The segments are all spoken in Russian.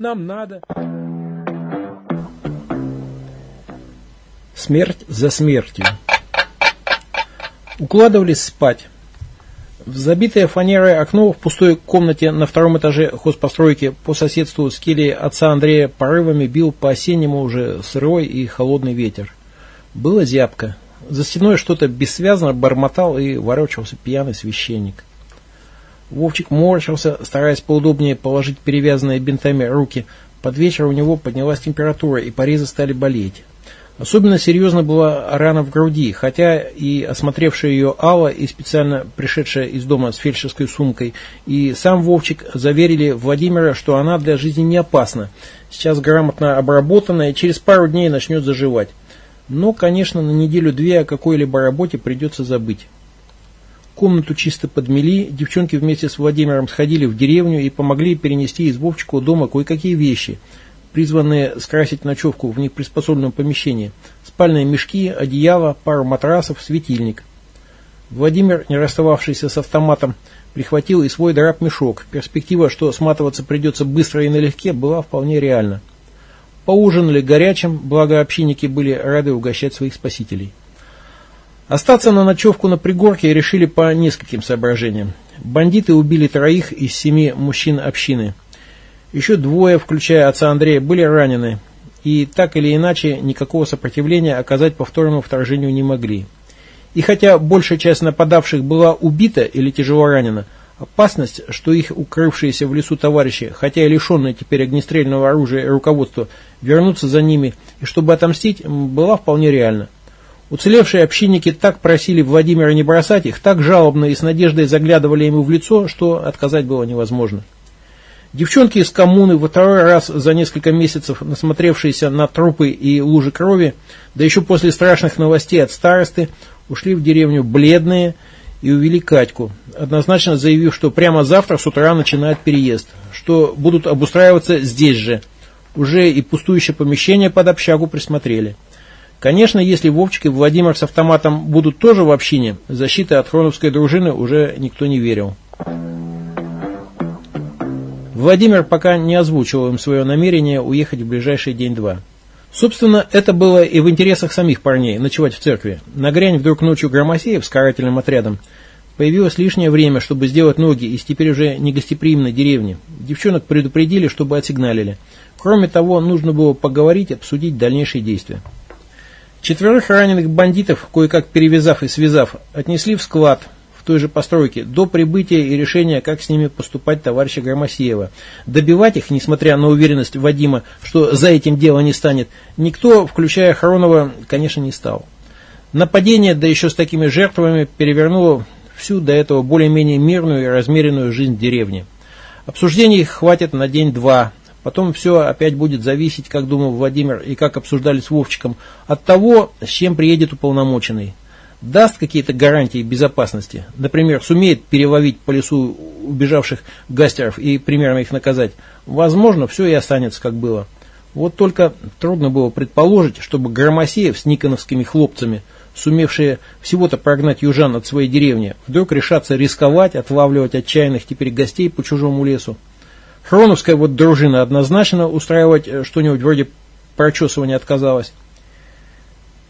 Нам надо. Смерть за смертью. Укладывались спать. В забитое фанерой окно в пустой комнате на втором этаже хозпостройки по соседству с кельей отца Андрея порывами бил по-осеннему уже сырой и холодный ветер. Было зябко. За стеной что-то бессвязно бормотал и ворочался пьяный священник. Вовчик морщился, стараясь поудобнее положить перевязанные бинтами руки. Под вечер у него поднялась температура, и порезы стали болеть. Особенно серьезно была рана в груди, хотя и осмотревшая ее Алла, и специально пришедшая из дома с фельдшерской сумкой, и сам Вовчик заверили Владимира, что она для жизни не опасна. Сейчас грамотно обработана и через пару дней начнет заживать. Но, конечно, на неделю-две о какой-либо работе придется забыть. Комнату чисто подмели, девчонки вместе с Владимиром сходили в деревню и помогли перенести из Вовчикова дома кое-какие вещи – призванные скрасить ночевку в неприспособленном помещении. Спальные мешки, одеяло, пару матрасов, светильник. Владимир, не расстававшийся с автоматом, прихватил и свой драп-мешок. Перспектива, что сматываться придется быстро и налегке, была вполне реальна. Поужинали горячим, благо общинники были рады угощать своих спасителей. Остаться на ночевку на пригорке решили по нескольким соображениям. Бандиты убили троих из семи мужчин общины – еще двое, включая отца Андрея, были ранены, и так или иначе никакого сопротивления оказать повторному вторжению не могли. И хотя большая часть нападавших была убита или тяжело ранена, опасность, что их укрывшиеся в лесу товарищи, хотя и лишенные теперь огнестрельного оружия и руководства, вернутся за ними и чтобы отомстить, была вполне реальна. Уцелевшие общинники так просили Владимира не бросать их, так жалобно и с надеждой заглядывали ему в лицо, что отказать было невозможно. Девчонки из коммуны, во второй раз за несколько месяцев насмотревшиеся на трупы и лужи крови, да еще после страшных новостей от старосты, ушли в деревню бледные и увели Катьку, однозначно заявив, что прямо завтра с утра начинают переезд, что будут обустраиваться здесь же. Уже и пустующее помещение под общагу присмотрели. Конечно, если Вовчик и Владимир с автоматом будут тоже в общине, защиты от хроновской дружины уже никто не верил. Владимир пока не озвучивал им свое намерение уехать в ближайший день-два. Собственно, это было и в интересах самих парней, ночевать в церкви. Нагрянь вдруг ночью Громосеев с карательным отрядом. Появилось лишнее время, чтобы сделать ноги из теперь уже негостеприимной деревни. Девчонок предупредили, чтобы отсигналили. Кроме того, нужно было поговорить, обсудить дальнейшие действия. Четверых раненых бандитов, кое-как перевязав и связав, отнесли в склад, в той же постройке до прибытия и решения, как с ними поступать товарища Громосеева. Добивать их, несмотря на уверенность Вадима, что за этим дело не станет, никто, включая Хронова, конечно, не стал. Нападение, да еще с такими жертвами, перевернуло всю до этого более-менее мирную и размеренную жизнь деревни. Обсуждений хватит на день-два. Потом все опять будет зависеть, как думал Владимир и как обсуждали с Вовчиком, от того, с чем приедет уполномоченный даст какие-то гарантии безопасности, например, сумеет переловить по лесу убежавших гастеров и примерно их наказать, возможно, все и останется как было. Вот только трудно было предположить, чтобы Громосеев с никоновскими хлопцами, сумевшие всего-то прогнать южан от своей деревни, вдруг решатся рисковать, отлавливать отчаянных теперь гостей по чужому лесу. Хроновская вот дружина однозначно устраивать э, что-нибудь вроде прочесывания отказалась.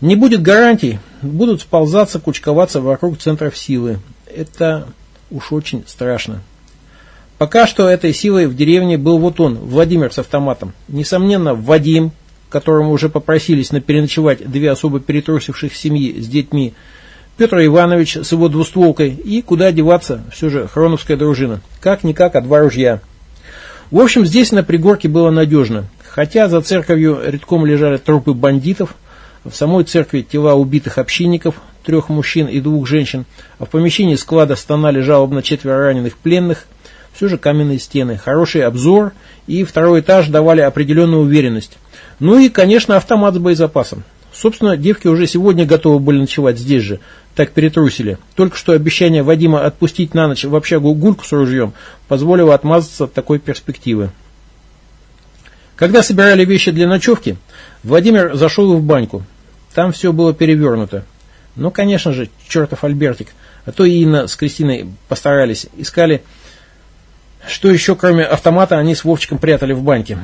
Не будет гарантий, будут сползаться, кучковаться вокруг центров силы. Это уж очень страшно. Пока что этой силой в деревне был вот он, Владимир с автоматом. Несомненно, Вадим, которому уже попросились на переночевать две особо перетрусивших семьи с детьми, Петр Иванович с его двустволкой и, куда деваться, все же хроновская дружина. Как-никак, а два ружья. В общем, здесь на пригорке было надежно. Хотя за церковью редком лежали трупы бандитов – в самой церкви тела убитых общинников, трех мужчин и двух женщин, а в помещении склада стонали жалобно четверо раненых пленных. Все же каменные стены, хороший обзор и второй этаж давали определенную уверенность. Ну и, конечно, автомат с боезапасом. Собственно, девки уже сегодня готовы были ночевать здесь же, так перетрусили. Только что обещание Вадима отпустить на ночь в общагу гульку с ружьем позволило отмазаться от такой перспективы. Когда собирали вещи для ночевки, Владимир зашел в баньку. Там все было перевернуто. Ну, конечно же, чертов Альбертик. А то и Инна с Кристиной постарались. Искали Что еще, кроме автомата, они с Вовчиком прятали в баньке?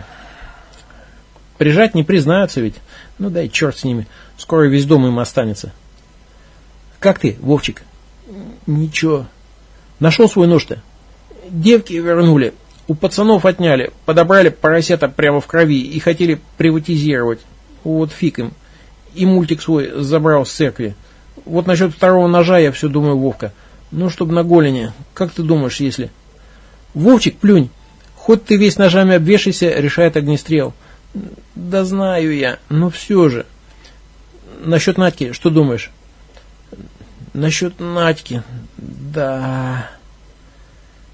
Прижать не признаются ведь. Ну да и черт с ними. Скоро весь дом им останется. Как ты, Вовчик? Ничего. Нашел свой нож-то? Девки вернули. У пацанов отняли. Подобрали поросята прямо в крови и хотели приватизировать. Вот фиг им. И мультик свой забрал с церкви. Вот насчет второго ножа я все думаю, Вовка. Ну, чтобы на голени. Как ты думаешь, если... Вовчик, плюнь. Хоть ты весь ножами обвешайся, решает огнестрел. Да знаю я, но все же. Насчет Надьки, что думаешь? Насчет Надьки, да...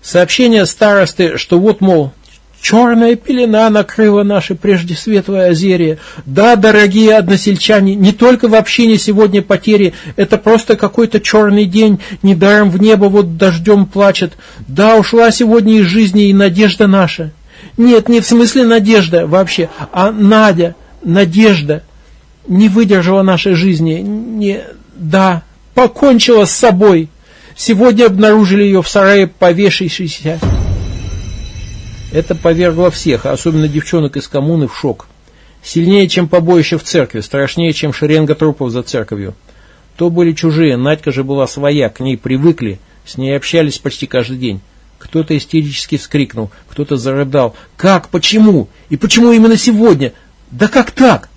Сообщение старосты, что вот, мол, черная пелена накрыла наше прежде светлое озерье. Да, дорогие односельчане, не только в общине сегодня потери, это просто какой-то черный день, недаром в небо вот дождем плачет. Да, ушла сегодня из жизни и надежда наша. Нет, не в смысле надежда вообще, а Надя, надежда, не выдержала нашей жизни, не, да, покончила с собой. Сегодня обнаружили ее в сарае повешившейся. Это повергло всех, особенно девчонок из коммуны, в шок. Сильнее, чем побоище в церкви, страшнее, чем шеренга трупов за церковью. То были чужие, Надька же была своя, к ней привыкли, с ней общались почти каждый день. Кто-то истерически вскрикнул, кто-то зарыдал. «Как? Почему? И почему именно сегодня? Да как так?»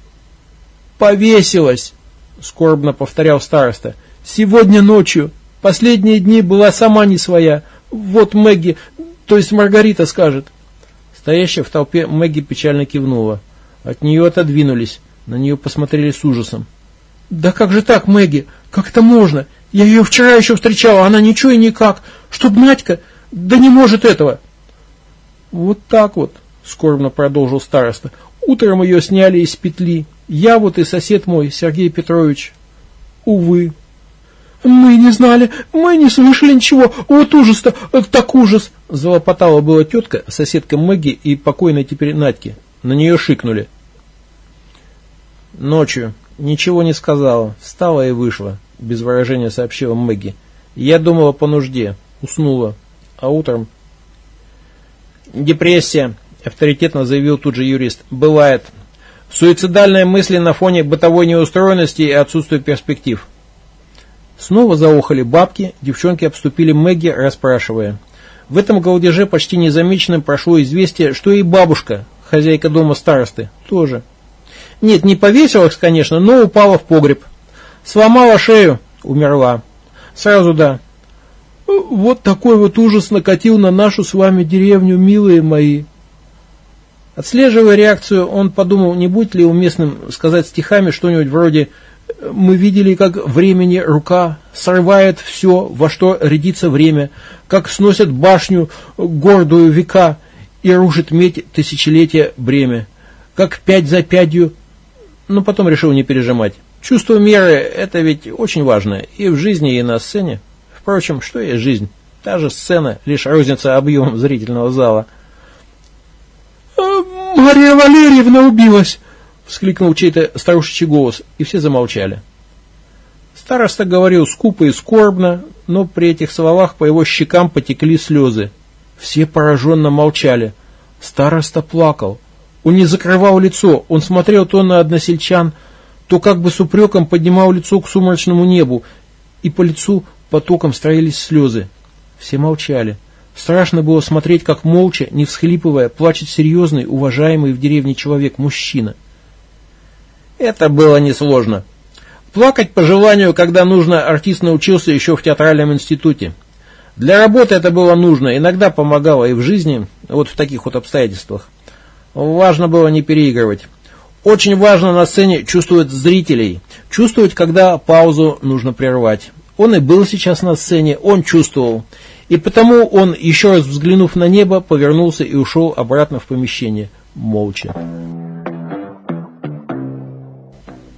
«Повесилась!» — скорбно повторял староста. «Сегодня ночью. Последние дни была сама не своя. Вот Мэгги, то есть Маргарита скажет. Стоящая в толпе Мэгги печально кивнула. От нее отодвинулись, на нее посмотрели с ужасом. «Да как же так, Мэгги? Как это можно? Я ее вчера еще встречала, она ничего и никак. Чтоб Надька? Да не может этого!» «Вот так вот», — скорбно продолжил староста. «Утром ее сняли из петли. Я вот и сосед мой, Сергей Петрович. Увы». «Мы не знали, мы не слышали ничего, вот ужас-то, так ужас!» Залопотала была тетка, соседка Мэгги и покойной теперь Надьки. На нее шикнули. Ночью. Ничего не сказала. Встала и вышла. Без выражения сообщила Мэгги. Я думала по нужде. Уснула. А утром... Депрессия, авторитетно заявил тут же юрист. Бывает. Суицидальные мысли на фоне бытовой неустроенности и отсутствия перспектив. Снова заохали бабки, девчонки обступили Мэгги, расспрашивая. В этом голдеже почти незамеченным прошло известие, что и бабушка, хозяйка дома старосты, тоже. Нет, не повесилась, конечно, но упала в погреб. Сломала шею, умерла. Сразу да. Вот такой вот ужас накатил на нашу с вами деревню, милые мои. Отслеживая реакцию, он подумал, не будет ли уместным сказать стихами что-нибудь вроде мы видели, как времени рука срывает все, во что рядится время, как сносят башню гордую века и рушит медь тысячелетия бремя, как пять за пятью, но потом решил не пережимать. Чувство меры – это ведь очень важно и в жизни, и на сцене. Впрочем, что есть жизнь? Та же сцена, лишь розница объемом зрительного зала. «Э, «Мария Валерьевна убилась!» Вскликнул чей-то старушечий голос, и все замолчали. Староста говорил скупо и скорбно, но при этих словах по его щекам потекли слезы. Все пораженно молчали. Староста плакал. Он не закрывал лицо, он смотрел то на односельчан, то как бы с упреком поднимал лицо к сумрачному небу, и по лицу потоком строились слезы. Все молчали. Страшно было смотреть, как молча, не всхлипывая, плачет серьезный, уважаемый в деревне человек, мужчина. Это было несложно. Плакать по желанию, когда нужно, артист научился еще в театральном институте. Для работы это было нужно, иногда помогало и в жизни, вот в таких вот обстоятельствах. Важно было не переигрывать. Очень важно на сцене чувствовать зрителей, чувствовать, когда паузу нужно прервать. Он и был сейчас на сцене, он чувствовал. И потому он, еще раз взглянув на небо, повернулся и ушел обратно в помещение, молча.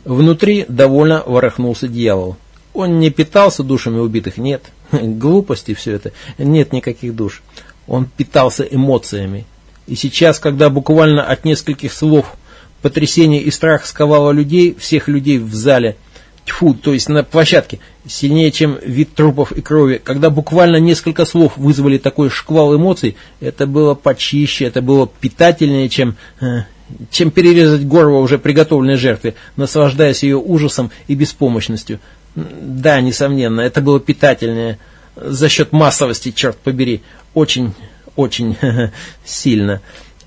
Внутри довольно ворохнулся дьявол. Он не питался душами убитых, нет. Глупости все это. Нет никаких душ. Он питался эмоциями. И сейчас, когда буквально от нескольких слов потрясение и страх сковало людей, всех людей в зале, тьфу, то есть на площадке, сильнее, чем вид трупов и крови, когда буквально несколько слов вызвали такой шквал эмоций, это было почище, это было питательнее, чем, э, чем перерезать горло уже приготовленной жертве, наслаждаясь ее ужасом и беспомощностью. Да, несомненно, это было питательнее за счет массовости, черт побери, очень, очень сильно.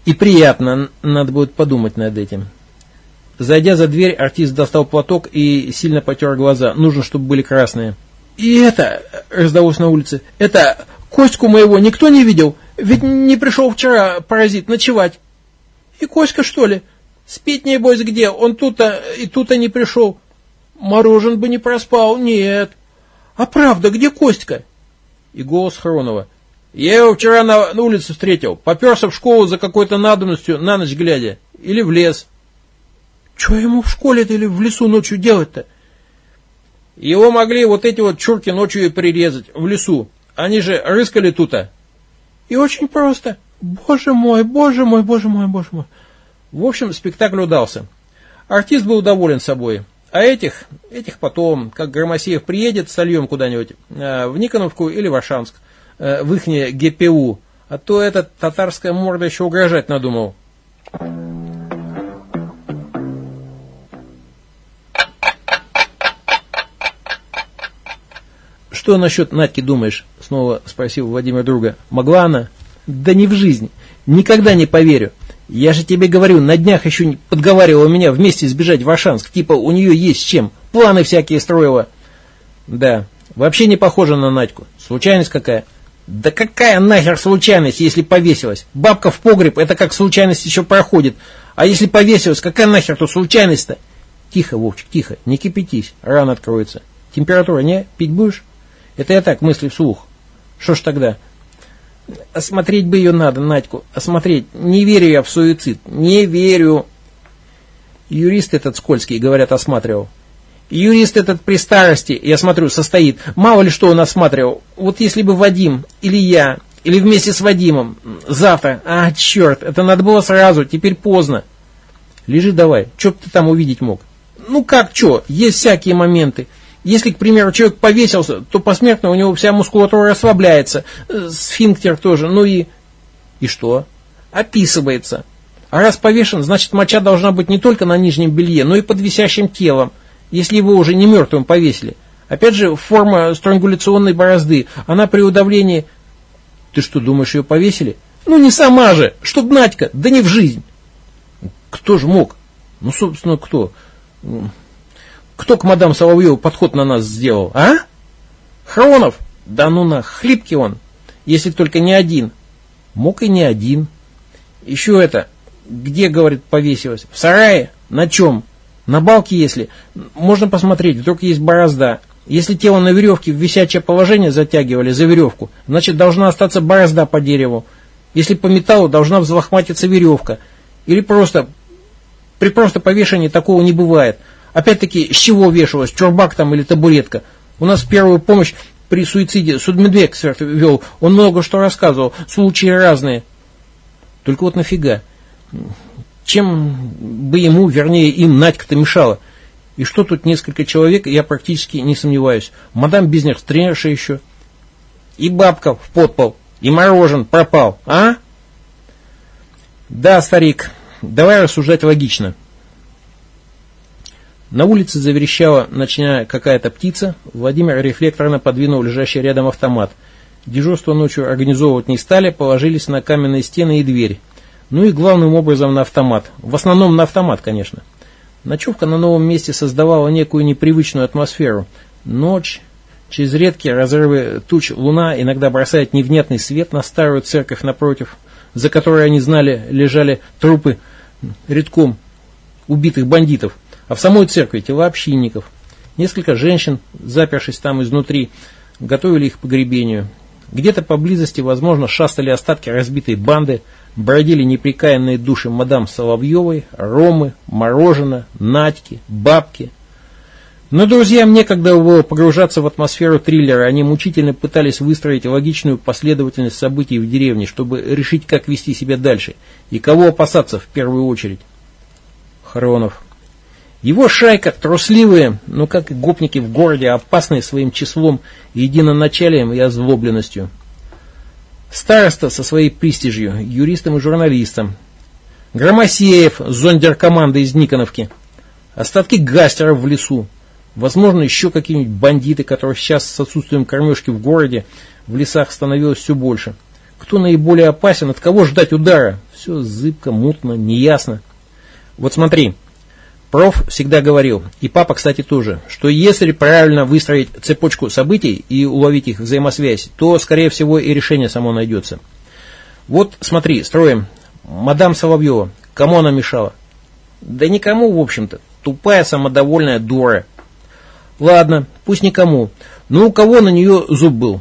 И приятно, надо будет подумать над этим. Зайдя за дверь, артист достал платок и сильно потер глаза. Нужно, чтобы были красные. «И это...» — раздалось на улице. «Это... Коську моего никто не видел? Ведь не пришел вчера паразит ночевать». «И Коська, что ли? Спить, небось, где? Он тут-то и тут-то не пришел. Морожен бы не проспал. Нет. А правда, где Костька?» И голос Хронова. «Я его вчера на, на улице встретил. Поперся в школу за какой-то надобностью на ночь глядя. Или в лес». Что ему в школе-то или в лесу ночью делать-то? Его могли вот эти вот чурки ночью и прирезать в лесу. Они же рыскали тут-то. И очень просто. Боже мой, боже мой, боже мой, боже мой. В общем, спектакль удался. Артист был доволен собой. А этих, этих потом, как Громосеев приедет, сольем куда-нибудь, э, в Никоновку или в Ашанск, э, в ихнее ГПУ. А то этот татарская морда еще угрожать надумал. «Что насчет Надьки думаешь?» — снова спросил Владимир друга. «Могла она?» «Да не в жизни. Никогда не поверю. Я же тебе говорю, на днях еще подговаривала меня вместе сбежать в Ашанск. Типа у нее есть чем. Планы всякие строила». «Да, вообще не похожа на Надьку. Случайность какая?» «Да какая нахер случайность, если повесилась? Бабка в погреб, это как случайность еще проходит. А если повесилась, какая нахер тут случайность-то?» «Тихо, Вовчик, тихо, не кипятись, рано откроется. Температура не? Пить будешь?» Это я так мысли вслух. Что ж тогда? Осмотреть бы ее надо, Надьку. Осмотреть. Не верю я в суицид. Не верю. Юрист этот скользкий, говорят, осматривал. Юрист этот при старости, я смотрю, состоит. Мало ли что он осматривал. Вот если бы Вадим, или я, или вместе с Вадимом, завтра, а, черт, это надо было сразу, теперь поздно. Лежи давай, что ты там увидеть мог? Ну как что, есть всякие моменты. Если, к примеру, человек повесился, то посмертно у него вся мускулатура расслабляется, э, сфинктер тоже, ну и... И что? Описывается. А раз повешен, значит моча должна быть не только на нижнем белье, но и под висящим телом, если его уже не мертвым повесили. Опять же, форма странгуляционной борозды, она при удавлении... Ты что, думаешь, ее повесили? Ну не сама же, чтоб Надька, да не в жизнь. Кто же мог? Ну, собственно, кто? Кто к мадам Соловьеву подход на нас сделал, а? Хронов? Да ну на, хлипкий он. Если только не один. Мог и не один. Еще это, где, говорит, повесилась? В сарае? На чем? На балке, если. Можно посмотреть, вдруг есть борозда. Если тело на веревке в висячее положение затягивали за веревку, значит должна остаться борозда по дереву. Если по металлу, должна взлохматиться веревка. Или просто, при просто повешении такого не бывает. Опять-таки, с чего вешалась, чурбак там или табуретка? У нас первую помощь при суициде судмедэксперт вел, он много что рассказывал, случаи разные. Только вот нафига? Чем бы ему, вернее им, Надька-то мешала? И что тут несколько человек, я практически не сомневаюсь. Мадам Бизнес, тренерша еще. И бабка в подпол, и морожен пропал, а? Да, старик, давай рассуждать логично. На улице заверещала ночная какая-то птица. Владимир рефлекторно подвинул лежащий рядом автомат. Дежурство ночью организовывать не стали, положились на каменные стены и дверь. Ну и главным образом на автомат. В основном на автомат, конечно. Ночевка на новом месте создавала некую непривычную атмосферу. Ночь, через редкие разрывы туч луна иногда бросает невнятный свет на старую церковь напротив, за которой они знали лежали трупы редком убитых бандитов а в самой церкви тела общинников. Несколько женщин, запершись там изнутри, готовили их к погребению. Где-то поблизости, возможно, шастали остатки разбитой банды, бродили неприкаянные души мадам Соловьевой, Ромы, Морожена, Надьки, Бабки. Но друзьям некогда было погружаться в атмосферу триллера, они мучительно пытались выстроить логичную последовательность событий в деревне, чтобы решить, как вести себя дальше и кого опасаться в первую очередь. Хронов. Его шайка трусливые, но как и гопники в городе, опасные своим числом, единоначалием и озлобленностью. Староста со своей престижью, юристом и журналистом. Громосеев, зондеркоманда из Никоновки. Остатки гастеров в лесу. Возможно, еще какие-нибудь бандиты, которых сейчас с отсутствием кормежки в городе в лесах становилось все больше. Кто наиболее опасен, от кого ждать удара? Все зыбко, мутно, неясно. Вот смотри, проф всегда говорил, и папа, кстати, тоже, что если правильно выстроить цепочку событий и уловить их взаимосвязь, то, скорее всего, и решение само найдется. Вот смотри, строим. Мадам Соловьева, кому она мешала? Да никому, в общем-то. Тупая, самодовольная дура. Ладно, пусть никому. Но у кого на нее зуб был?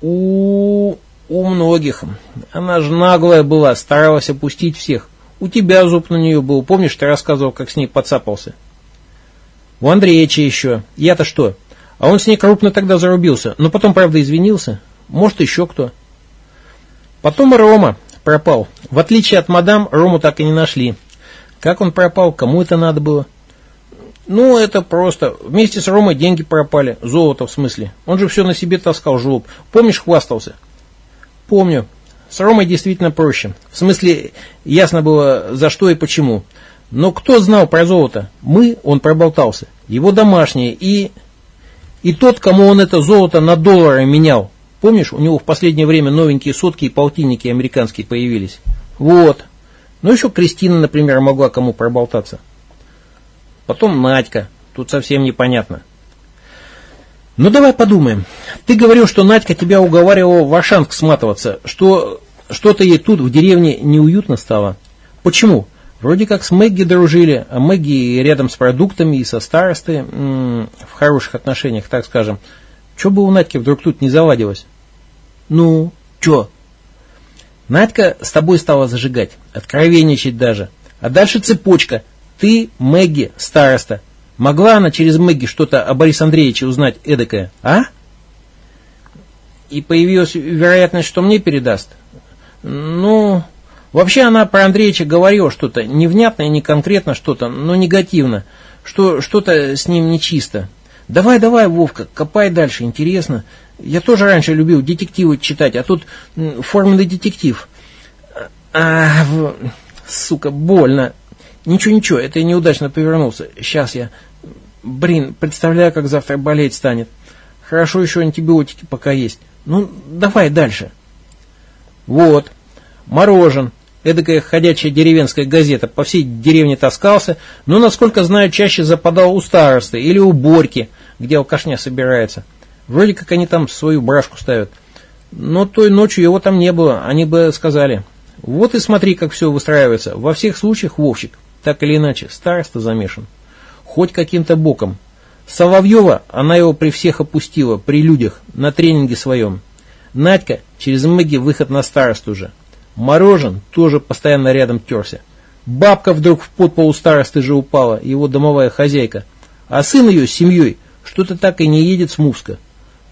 У... у многих. Она же наглая была, старалась опустить всех. У тебя зуб на нее был. Помнишь, ты рассказывал, как с ней подцапался? У Андреевича еще. Я-то что? А он с ней крупно тогда зарубился. Но потом, правда, извинился. Может, еще кто. Потом Рома пропал. В отличие от мадам, Рому так и не нашли. Как он пропал? Кому это надо было? Ну, это просто. Вместе с Ромой деньги пропали. Золото в смысле. Он же все на себе таскал, жлоб. Помнишь, хвастался? Помню. С Ромой действительно проще. В смысле, ясно было, за что и почему. Но кто знал про золото? Мы, он проболтался. Его домашние и... И тот, кому он это золото на доллары менял. Помнишь, у него в последнее время новенькие сотки и полтинники американские появились? Вот. Ну еще Кристина, например, могла кому проболтаться. Потом Надька. Тут совсем непонятно. Ну давай подумаем. Ты говорил, что Надька тебя уговаривала в Ашанск сматываться, что что-то ей тут в деревне неуютно стало. Почему? Вроде как с Мэгги дружили, а Мэгги рядом с продуктами и со старостой м -м, в хороших отношениях, так скажем. Че бы у Надьки вдруг тут не заладилось? Ну, чё? Надька с тобой стала зажигать, откровенничать даже. А дальше цепочка – ты, Мэгги, староста. Могла она через Мэгги что-то о Борисе Андреевиче узнать эдакое, а? И появилась вероятность, что мне передаст. Ну, вообще она про Андреевича говорила что-то, невнятно и не конкретно что-то, но негативно, что что-то с ним нечисто. Давай, давай, Вовка, копай дальше, интересно. Я тоже раньше любил детективы читать, а тут форменный детектив. А, сука, больно. Ничего, ничего, это я неудачно повернулся. Сейчас я... Блин, представляю, как завтра болеть станет. Хорошо еще антибиотики пока есть. Ну, давай дальше. Вот. Морожен. Эдакая ходячая деревенская газета. По всей деревне таскался. Но, насколько знаю, чаще западал у старосты или у Борьки, где алкашня собирается. Вроде как они там свою брашку ставят. Но той ночью его там не было, они бы сказали. Вот и смотри, как все выстраивается. Во всех случаях, Вовчик, так или иначе, староста замешан. Хоть каким-то боком. Соловьева, она его при всех опустила, при людях, на тренинге своем. Надька, через Мэгги выход на старосту же. Морожен тоже постоянно рядом терся. Бабка вдруг в подпол у старосты же упала, его домовая хозяйка. А сын ее с семьей что-то так и не едет с Муска.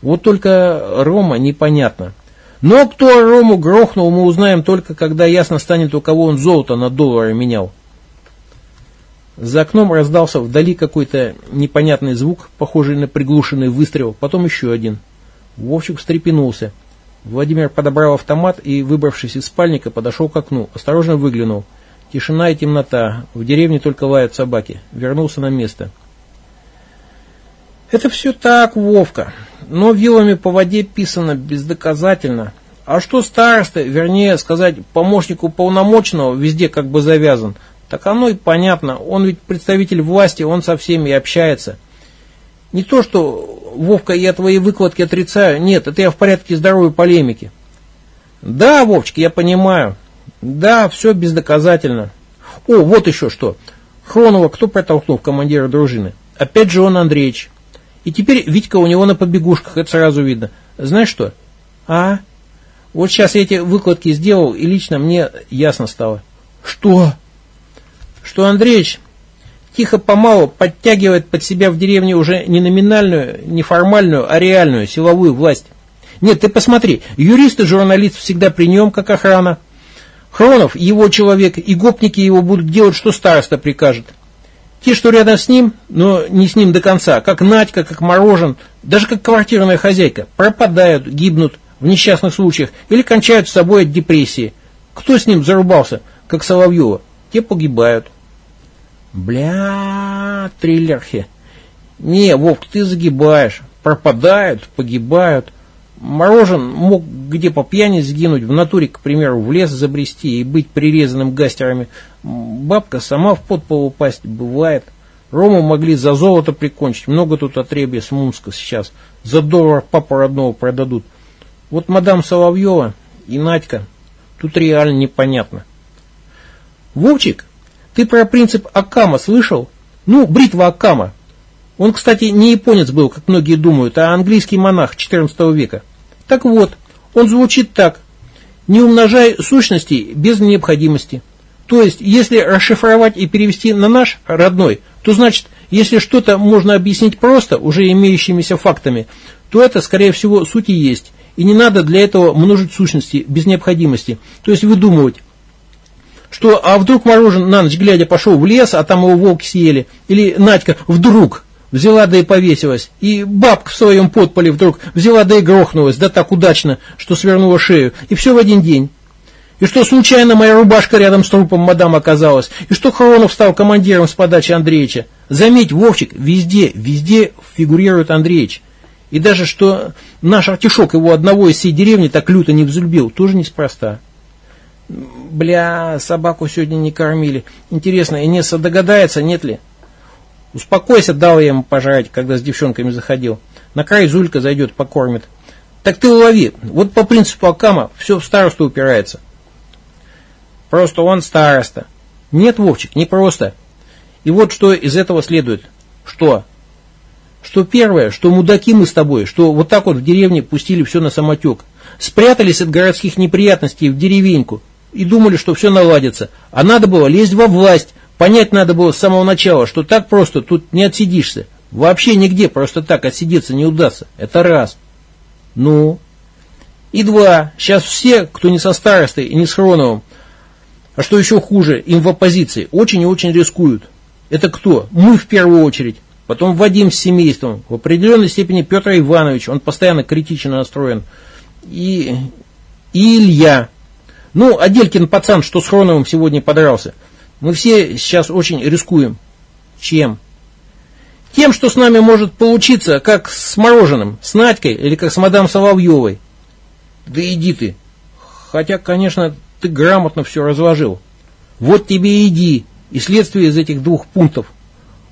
Вот только Рома непонятно. Но кто Рому грохнул, мы узнаем только, когда ясно станет, у кого он золото на доллары менял. За окном раздался вдали какой-то непонятный звук, похожий на приглушенный выстрел, потом еще один. Вовчик встрепенулся. Владимир подобрал автомат и, выбравшись из спальника, подошел к окну, осторожно выглянул. Тишина и темнота, в деревне только лают собаки. Вернулся на место. Это все так, Вовка, но вилами по воде писано бездоказательно. А что староста, вернее сказать, помощнику полномочного везде как бы завязан – так оно и понятно. Он ведь представитель власти, он со всеми общается. Не то, что, Вовка, я твои выкладки отрицаю. Нет, это я в порядке здоровой полемики. Да, Вовчик, я понимаю. Да, все бездоказательно. О, вот еще что. Хронова кто протолкнул командира дружины? Опять же он Андреевич. И теперь Витька у него на побегушках, это сразу видно. Знаешь что? А? Вот сейчас я эти выкладки сделал, и лично мне ясно стало. Что? что Андреевич тихо-помалу подтягивает под себя в деревне уже не номинальную, не формальную, а реальную силовую власть. Нет, ты посмотри, юрист и журналист всегда при нем, как охрана. Хронов, его человек, и гопники его будут делать, что староста прикажет. Те, что рядом с ним, но не с ним до конца, как Надька, как Морожен, даже как квартирная хозяйка, пропадают, гибнут в несчастных случаях или кончают с собой от депрессии. Кто с ним зарубался, как Соловьева? Те погибают. Бля, триллерхи. Не, Вовк, ты загибаешь. Пропадают, погибают. Морожен мог где по пьяни сгинуть, в натуре, к примеру, в лес забрести и быть прирезанным гастерами. Бабка сама в подпол упасть бывает. Рому могли за золото прикончить. Много тут отребья с Мунска сейчас. За доллар папу родного продадут. Вот мадам Соловьева и Надька. Тут реально непонятно. Вовчик, ты про принцип Акама слышал? Ну, бритва Акама. Он, кстати, не японец был, как многие думают, а английский монах XIV века. Так вот, он звучит так. Не умножай сущности без необходимости. То есть, если расшифровать и перевести на наш родной, то значит, если что-то можно объяснить просто, уже имеющимися фактами, то это, скорее всего, суть и есть. И не надо для этого множить сущности без необходимости. То есть выдумывать, что а вдруг Морожен на ночь глядя пошел в лес, а там его волки съели. Или Надька вдруг взяла да и повесилась. И бабка в своем подполе вдруг взяла да и грохнулась, да так удачно, что свернула шею. И все в один день. И что случайно моя рубашка рядом с трупом мадам оказалась. И что Хронов стал командиром с подачи Андреевича. Заметь, Вовчик, везде, везде фигурирует Андреевич. И даже что наш артишок его одного из всей деревни так люто не взлюбил, тоже неспроста. Бля, собаку сегодня не кормили. Интересно, Инесса догадается, нет ли? Успокойся, дал я ему пожрать, когда с девчонками заходил. На край Зулька зайдет, покормит. Так ты улови. Вот по принципу Акама все в старосту упирается. Просто он староста. Нет, Вовчик, не просто. И вот что из этого следует. Что? Что первое, что мудаки мы с тобой, что вот так вот в деревне пустили все на самотек. Спрятались от городских неприятностей в деревеньку, и думали, что все наладится. А надо было лезть во власть. Понять надо было с самого начала, что так просто тут не отсидишься. Вообще нигде просто так отсидеться не удастся. Это раз. Ну? И два. Сейчас все, кто не со старостой и не с Хроновым, а что еще хуже, им в оппозиции, очень и очень рискуют. Это кто? Мы в первую очередь. Потом Вадим с семейством. В определенной степени Петр Иванович, он постоянно критично настроен. И, и Илья, ну, Аделькин пацан, что с Хроновым сегодня подрался. Мы все сейчас очень рискуем. Чем? Тем, что с нами может получиться, как с Мороженым, с Надькой или как с мадам Соловьевой. Да иди ты. Хотя, конечно, ты грамотно все разложил. Вот тебе и иди. И следствие из этих двух пунктов.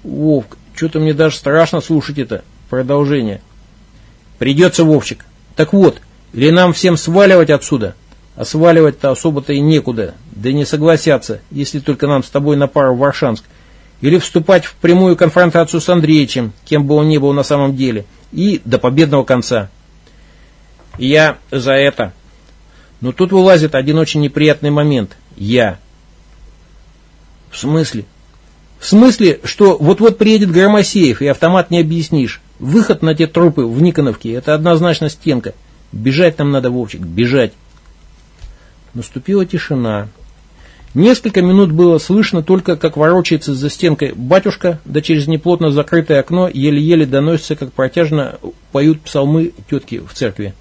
Вовк, что-то мне даже страшно слушать это продолжение. Придется, Вовчик. Так вот, или нам всем сваливать отсюда, а сваливать-то особо-то и некуда, да и не согласятся, если только нам с тобой на пару в Варшанск. Или вступать в прямую конфронтацию с Андреевичем, кем бы он ни был на самом деле, и до победного конца. Я за это. Но тут вылазит один очень неприятный момент. Я. В смысле? В смысле, что вот-вот приедет Громосеев, и автомат не объяснишь. Выход на те трупы в Никоновке – это однозначно стенка. Бежать нам надо, Вовчик, бежать. Наступила тишина. Несколько минут было слышно только, как ворочается за стенкой батюшка, да через неплотно закрытое окно еле-еле доносится, как протяжно поют псалмы тетки в церкви.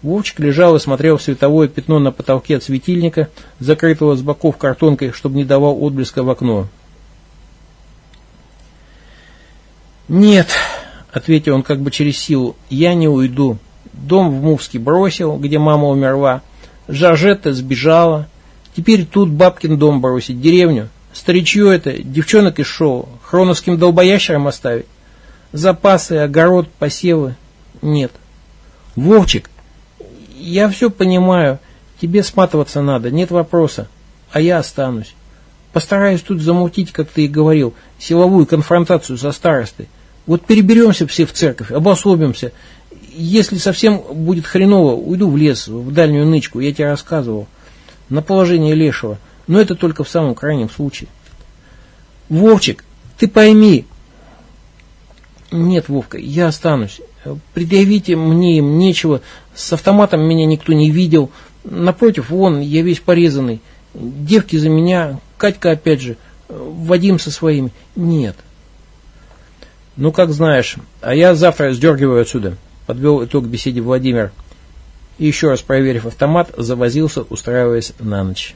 Вовчик лежал и смотрел в световое пятно на потолке от светильника, закрытого с боков картонкой, чтобы не давал отблеска в окно. «Нет», — ответил он как бы через силу, — «я не уйду. Дом в Мувске бросил, где мама умерла, Жажета сбежала. Теперь тут бабкин дом бросить, деревню. Старичье это, девчонок из шоу. Хроновским долбоящером оставить. Запасы, огород, посевы. Нет. Вовчик, я все понимаю. Тебе сматываться надо, нет вопроса. А я останусь. Постараюсь тут замутить, как ты и говорил, силовую конфронтацию со старостой. Вот переберемся все в церковь, обособимся, если совсем будет хреново, уйду в лес, в дальнюю нычку, я тебе рассказывал. На положение лешего. Но это только в самом крайнем случае. Вовчик, ты пойми. Нет, Вовка, я останусь. Предъявите мне им нечего. С автоматом меня никто не видел. Напротив, вон, я весь порезанный. Девки за меня, Катька опять же. Вадим со своими. Нет. Ну, как знаешь. А я завтра сдергиваю отсюда. Подвел итог беседе Владимир. И еще раз проверив автомат, завозился, устраиваясь на ночь.